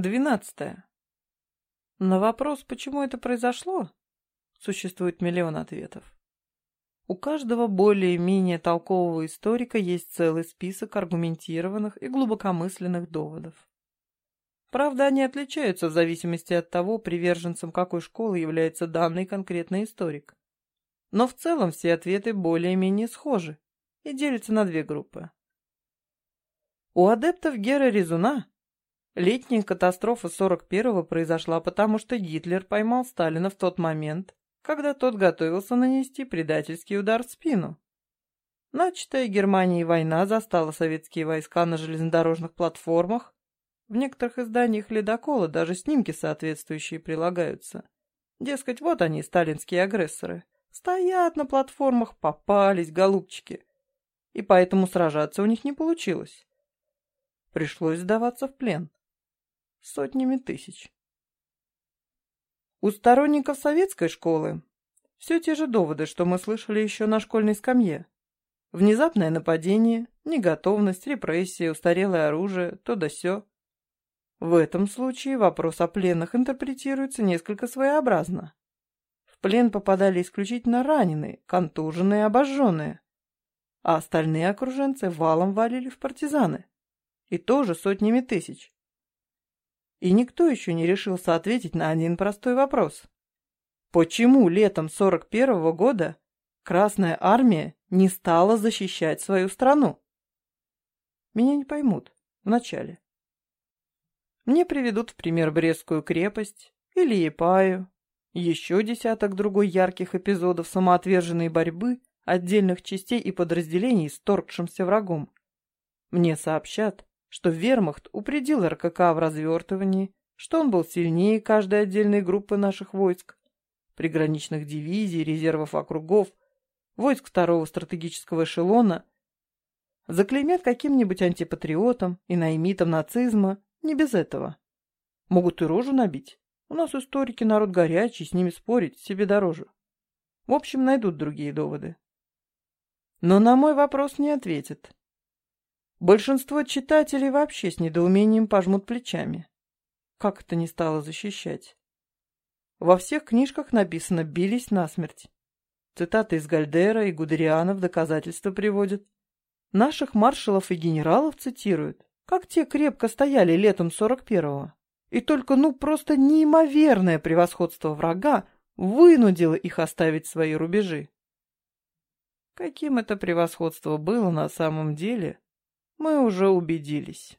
Двенадцатое. На вопрос, почему это произошло, существует миллион ответов. У каждого более-менее толкового историка есть целый список аргументированных и глубокомысленных доводов. Правда, они отличаются в зависимости от того, приверженцем какой школы является данный конкретный историк. Но в целом все ответы более-менее схожи и делятся на две группы. У адептов Гера Резуна летняя катастрофа 41-го произошла потому, что Гитлер поймал Сталина в тот момент, когда тот готовился нанести предательский удар в спину. Начатая Германией война застала советские войска на железнодорожных платформах, в некоторых изданиях «Ледокола» даже снимки соответствующие прилагаются. Дескать, вот они, сталинские агрессоры. Стоят на платформах, попались, голубчики. И поэтому сражаться у них не получилось. Пришлось сдаваться в плен. Сотнями тысяч. У сторонников советской школы все те же доводы, что мы слышали еще на школьной скамье. Внезапное нападение, неготовность, репрессии, устарелое оружие, то да сё. В этом случае вопрос о пленных интерпретируется несколько своеобразно. В плен попадали исключительно раненые, контуженные, обожженные, а остальные окруженцы валом валили в партизаны. И тоже сотнями тысяч. И никто еще не решился ответить на один простой вопрос. Почему летом 41-го года Красная Армия не стала защищать свою страну? Меня не поймут вначале. Мне приведут в пример Брестскую крепость или Епаю, еще десяток другой ярких эпизодов самоотверженной борьбы отдельных частей и подразделений с торгшимся врагом. Мне сообщат, что вермахт упредил РКК в развертывании, что он был сильнее каждой отдельной группы наших войск, приграничных дивизий, резервов округов, войск второго стратегического эшелона, заклеймят каким-нибудь антипатриотом и наймитом нацизма не без этого. Могут и рожу набить. У нас историки народ горячий, с ними спорить себе дороже. В общем, найдут другие доводы. Но на мой вопрос не ответят. Большинство читателей вообще с недоумением пожмут плечами. Как это не стало защищать? Во всех книжках написано «бились насмерть». Цитаты из Гальдера и Гудериана в доказательство приводят. Наших маршалов и генералов цитируют как те крепко стояли летом 41-го. И только, ну, просто неимоверное превосходство врага вынудило их оставить свои рубежи. Каким это превосходство было на самом деле, мы уже убедились.